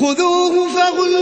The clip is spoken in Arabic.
خذوه فغلوه.